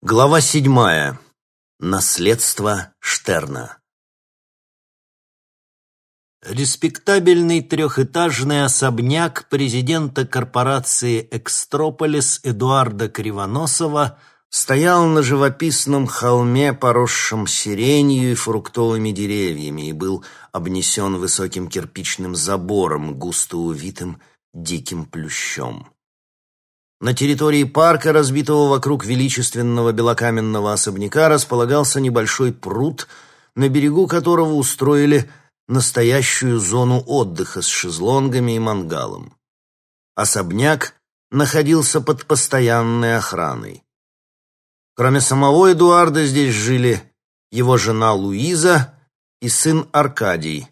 Глава седьмая. Наследство Штерна. Респектабельный трехэтажный особняк президента корпорации «Экстрополис» Эдуарда Кривоносова стоял на живописном холме, поросшем сиренью и фруктовыми деревьями, и был обнесен высоким кирпичным забором, густо увитым диким плющом. На территории парка, разбитого вокруг величественного белокаменного особняка, располагался небольшой пруд, на берегу которого устроили настоящую зону отдыха с шезлонгами и мангалом. Особняк находился под постоянной охраной. Кроме самого Эдуарда здесь жили его жена Луиза и сын Аркадий,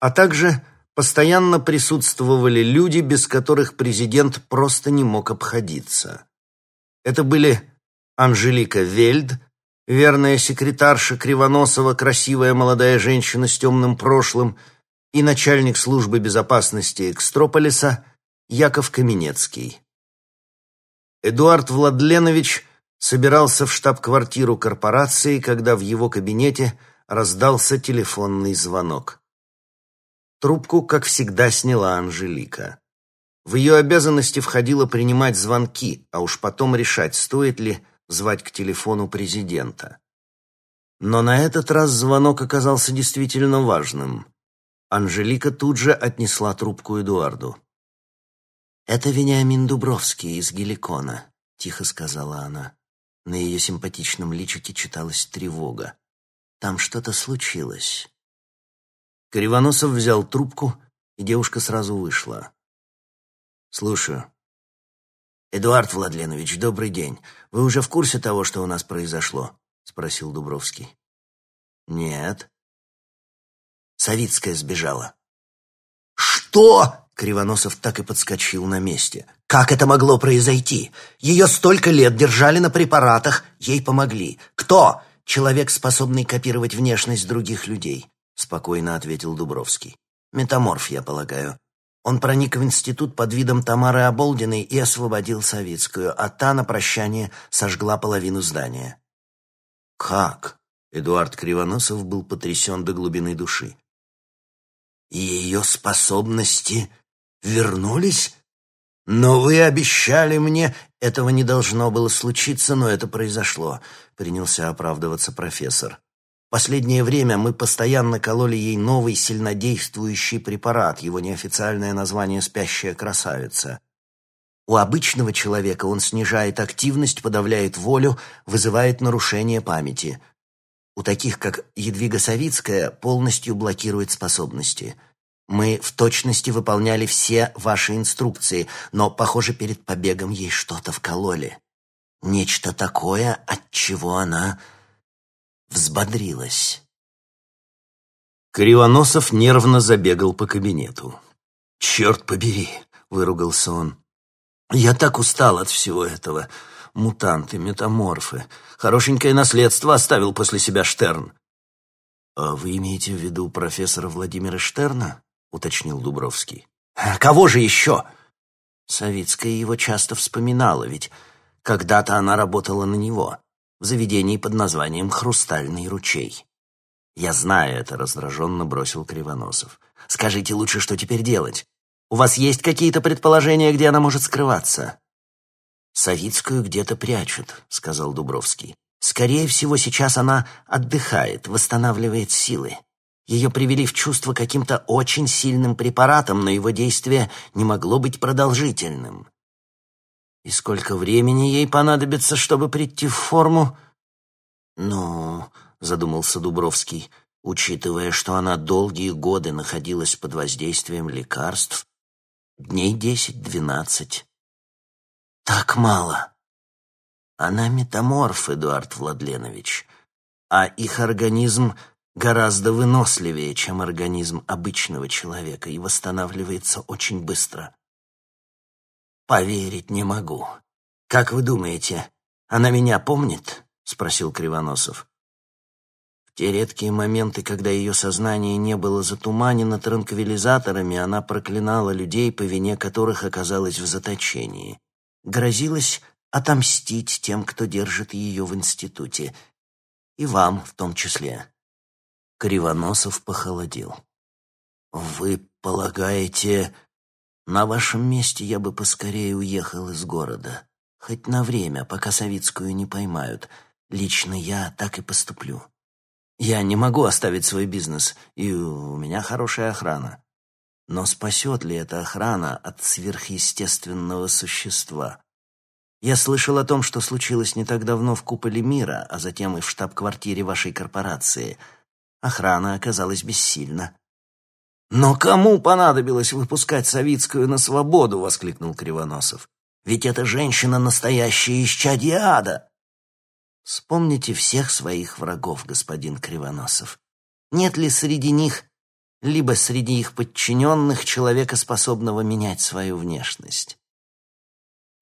а также постоянно присутствовали люди, без которых президент просто не мог обходиться. Это были Анжелика Вельд, верная секретарша Кривоносова, красивая молодая женщина с темным прошлым, и начальник службы безопасности Экстрополиса Яков Каменецкий. Эдуард Владленович собирался в штаб-квартиру корпорации, когда в его кабинете раздался телефонный звонок. Трубку, как всегда, сняла Анжелика. В ее обязанности входило принимать звонки, а уж потом решать, стоит ли звать к телефону президента. Но на этот раз звонок оказался действительно важным. Анжелика тут же отнесла трубку Эдуарду. «Это Вениамин Дубровский из Геликона», — тихо сказала она. На ее симпатичном личике читалась тревога. «Там что-то случилось. Кривоносов взял трубку, и девушка сразу вышла. «Слушаю». «Эдуард Владленович, добрый день. Вы уже в курсе того, что у нас произошло?» — спросил Дубровский. «Нет». Савицкая сбежала. «Что?» — Кривоносов так и подскочил на месте. «Как это могло произойти? Ее столько лет держали на препаратах, ей помогли. Кто? Человек, способный копировать внешность других людей спокойно ответил Дубровский. Метаморф, я полагаю. Он проник в институт под видом Тамары Оболдиной и освободил Савицкую, а та на прощание сожгла половину здания. Как? Эдуард Кривоносов был потрясен до глубины души. И ее способности вернулись? Но вы обещали мне... Этого не должно было случиться, но это произошло, принялся оправдываться профессор. Последнее время мы постоянно кололи ей новый сильнодействующий препарат, его неофициальное название «спящая красавица». У обычного человека он снижает активность, подавляет волю, вызывает нарушение памяти. У таких, как Едвига Савицкая, полностью блокирует способности. Мы в точности выполняли все ваши инструкции, но, похоже, перед побегом ей что-то вкололи. Нечто такое, от чего она взбодрилась. Кривоносов нервно забегал по кабинету. «Черт побери!» — выругался он. «Я так устал от всего этого. Мутанты, метаморфы. Хорошенькое наследство оставил после себя Штерн». «А вы имеете в виду профессора Владимира Штерна?» — уточнил Дубровский. «А кого же еще?» Савицкая его часто вспоминала, ведь когда-то она работала на него в заведении под названием «Хрустальный ручей». «Я знаю это», — раздраженно бросил Кривоносов. «Скажите лучше, что теперь делать? У вас есть какие-то предположения, где она может скрываться?» «Савицкую где-то прячут», — сказал Дубровский. «Скорее всего, сейчас она отдыхает, восстанавливает силы. Ее привели в чувство каким-то очень сильным препаратом, но его действие не могло быть продолжительным. И сколько времени ей понадобится, чтобы прийти в форму? Ну, задумался Дубровский, учитывая, что она долгие годы находилась под воздействием лекарств, дней десять-двенадцать. Так мало. Она метаморф, Эдуард Владленович, а их организм гораздо выносливее, чем организм обычного человека и восстанавливается очень быстро. «Поверить не могу. Как вы думаете, она меня помнит?» — спросил Кривоносов. В те редкие моменты, когда ее сознание не было затуманено транквилизаторами, она проклинала людей, по вине которых оказалась в заточении. Грозилась отомстить тем, кто держит ее в институте. И вам в том числе. Кривоносов похолодел. «Вы полагаете...» «На вашем месте я бы поскорее уехал из города. Хоть на время, пока Савицкую не поймают. Лично я так и поступлю. Я не могу оставить свой бизнес, и у меня хорошая охрана. Но спасет ли эта охрана от сверхъестественного существа? Я слышал о том, что случилось не так давно в куполе мира, а затем и в штаб-квартире вашей корпорации. Охрана оказалась бессильна. «Но кому понадобилось выпускать Савицкую на свободу?» — воскликнул Кривоносов. «Ведь эта женщина — настоящая исчадье ада!» Вспомните всех своих врагов, господин Кривоносов. Нет ли среди них, либо среди их подчиненных, человека, способного менять свою внешность?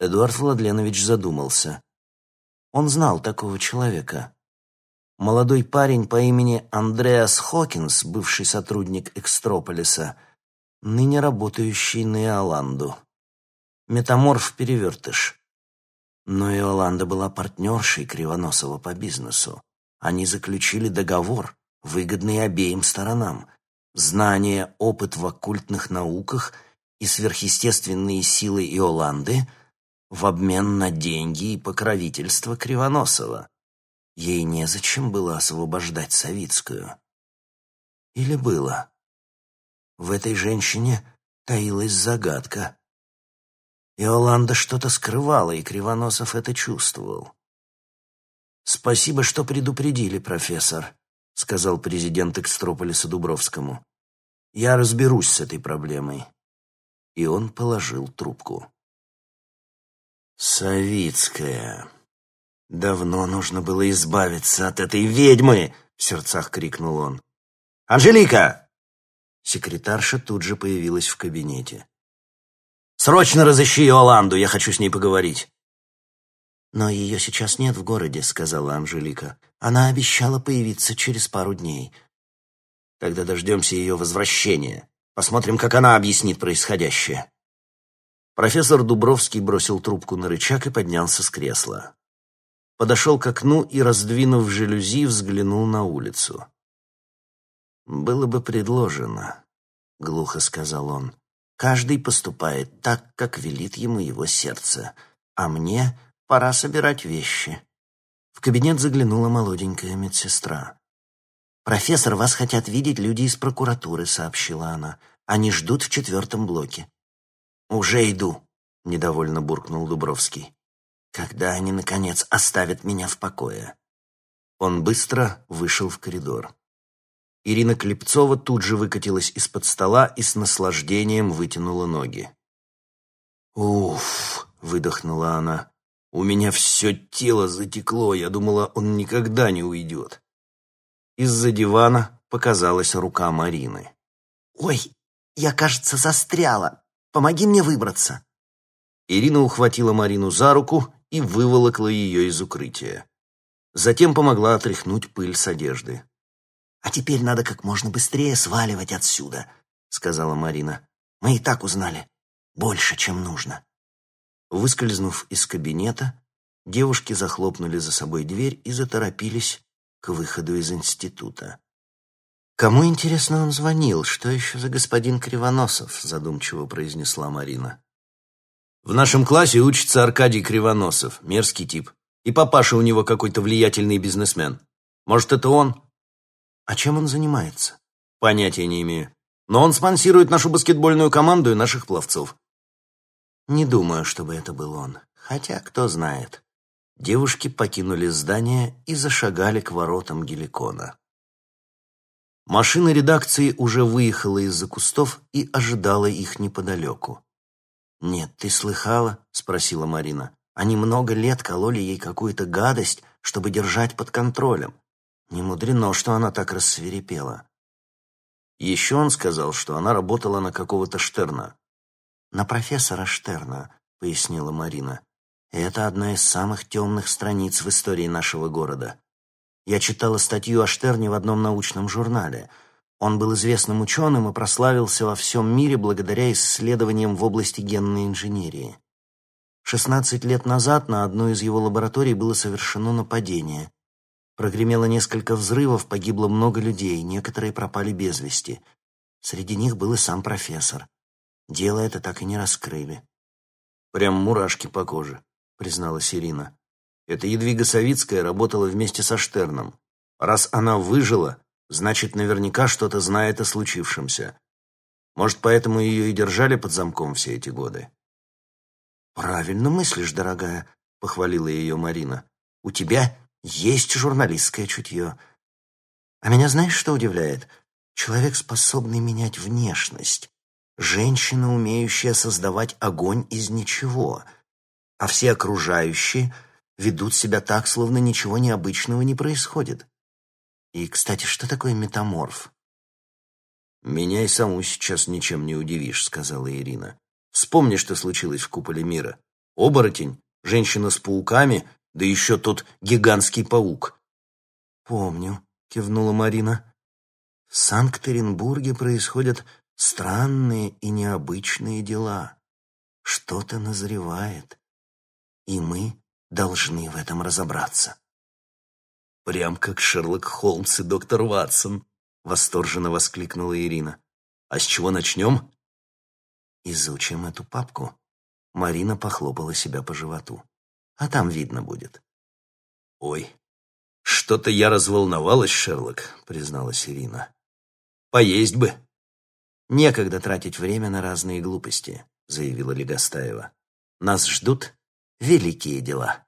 Эдуард Владленович задумался. Он знал такого человека. Молодой парень по имени Андреас Хокинс, бывший сотрудник Экстрополиса, ныне работающий на Иоланду. Метаморф-перевертыш. Но Иоланда была партнершей Кривоносова по бизнесу. Они заключили договор, выгодный обеим сторонам. Знание, опыт в оккультных науках и сверхъестественные силы Иоланды в обмен на деньги и покровительство Кривоносова. Ей незачем было освобождать Савицкую. Или было? В этой женщине таилась загадка. Иоланда что-то скрывала, и Кривоносов это чувствовал. «Спасибо, что предупредили, профессор», — сказал президент Экстрополиса Дубровскому. «Я разберусь с этой проблемой». И он положил трубку. «Савицкая», «Давно нужно было избавиться от этой ведьмы!» — в сердцах крикнул он. «Анжелика!» Секретарша тут же появилась в кабинете. «Срочно разыщи Иоланду, я хочу с ней поговорить». «Но ее сейчас нет в городе», — сказала Анжелика. «Она обещала появиться через пару дней». «Тогда дождемся ее возвращения. Посмотрим, как она объяснит происходящее». Профессор Дубровский бросил трубку на рычаг и поднялся с кресла подошел к окну и, раздвинув жалюзи, взглянул на улицу. «Было бы предложено», — глухо сказал он. «Каждый поступает так, как велит ему его сердце, а мне пора собирать вещи». В кабинет заглянула молоденькая медсестра. «Профессор, вас хотят видеть люди из прокуратуры», — сообщила она. «Они ждут в четвертом блоке». «Уже иду», — недовольно буркнул Дубровский. Когда они, наконец, оставят меня в покое? Он быстро вышел в коридор. Ирина Клепцова тут же выкатилась из-под стола и с наслаждением вытянула ноги. «Уф!» — выдохнула она. «У меня все тело затекло, я думала, он никогда не уйдет». Из-за дивана показалась рука Марины. «Ой, я, кажется, застряла. Помоги мне выбраться». Ирина ухватила Марину за руку и выволокла ее из укрытия. Затем помогла отряхнуть пыль с одежды. «А теперь надо как можно быстрее сваливать отсюда», — сказала Марина. «Мы и так узнали. Больше, чем нужно». Выскользнув из кабинета, девушки захлопнули за собой дверь и заторопились к выходу из института. «Кому, интересно, он звонил? Что еще за господин Кривоносов?» задумчиво произнесла Марина. В нашем классе учится Аркадий Кривоносов, мерзкий тип. И папаша у него какой-то влиятельный бизнесмен. Может, это он? А чем он занимается? Понятия не имею. Но он спонсирует нашу баскетбольную команду и наших пловцов. Не думаю, чтобы это был он. Хотя, кто знает. Девушки покинули здание и зашагали к воротам Геликона. Машина редакции уже выехала из-за кустов и ожидала их неподалеку. «Нет, ты слыхала?» — спросила Марина. «Они много лет кололи ей какую-то гадость, чтобы держать под контролем. Не мудрено, что она так рассверепела». Еще он сказал, что она работала на какого-то Штерна. «На профессора Штерна», — пояснила Марина. «Это одна из самых темных страниц в истории нашего города. Я читала статью о Штерне в одном научном журнале — он был известным ученым и прославился во всем мире благодаря исследованиям в области генной инженерии. 16 лет назад на одну из его лабораторий было совершено нападение. Прогремело несколько взрывов, погибло много людей, некоторые пропали без вести. Среди них был и сам профессор. Дело это так и не раскрыли. «Прям мурашки по коже», — призналась Ирина. «Эта Едвига Савицкая работала вместе со Штерном. Раз она выжила, значит, наверняка что-то знает о случившемся. Может, поэтому ее и держали под замком все эти годы?» «Правильно мыслишь, дорогая», — похвалила ее Марина. «У тебя есть журналистское чутье. А меня знаешь, что удивляет? Человек, способный менять внешность. Женщина, умеющая создавать огонь из ничего. А все окружающие ведут себя так, словно ничего необычного не происходит. И, кстати, что такое метаморф? «Меня и саму сейчас ничем не удивишь», — сказала Ирина. «Вспомни, что случилось в куполе мира. Оборотень, женщина с пауками, да еще тот гигантский паук. «Помню», — кивнула Марина. «В Санкт-Петербурге происходят странные и необычные дела. Что-то назревает, и мы должны в этом разобраться». «Прям как Шерлок Холмс и доктор Ватсон», — восторженно воскликнула Ирина. «А с чего начнем?» «Изучим эту папку». Марина похлопала себя по животу а там видно будет. «Ой, что-то я разволновалась, Шерлок», — призналась Ирина. «Поесть бы». «Некогда тратить время на разные глупости», — заявила Легостаева. «Нас ждут великие дела».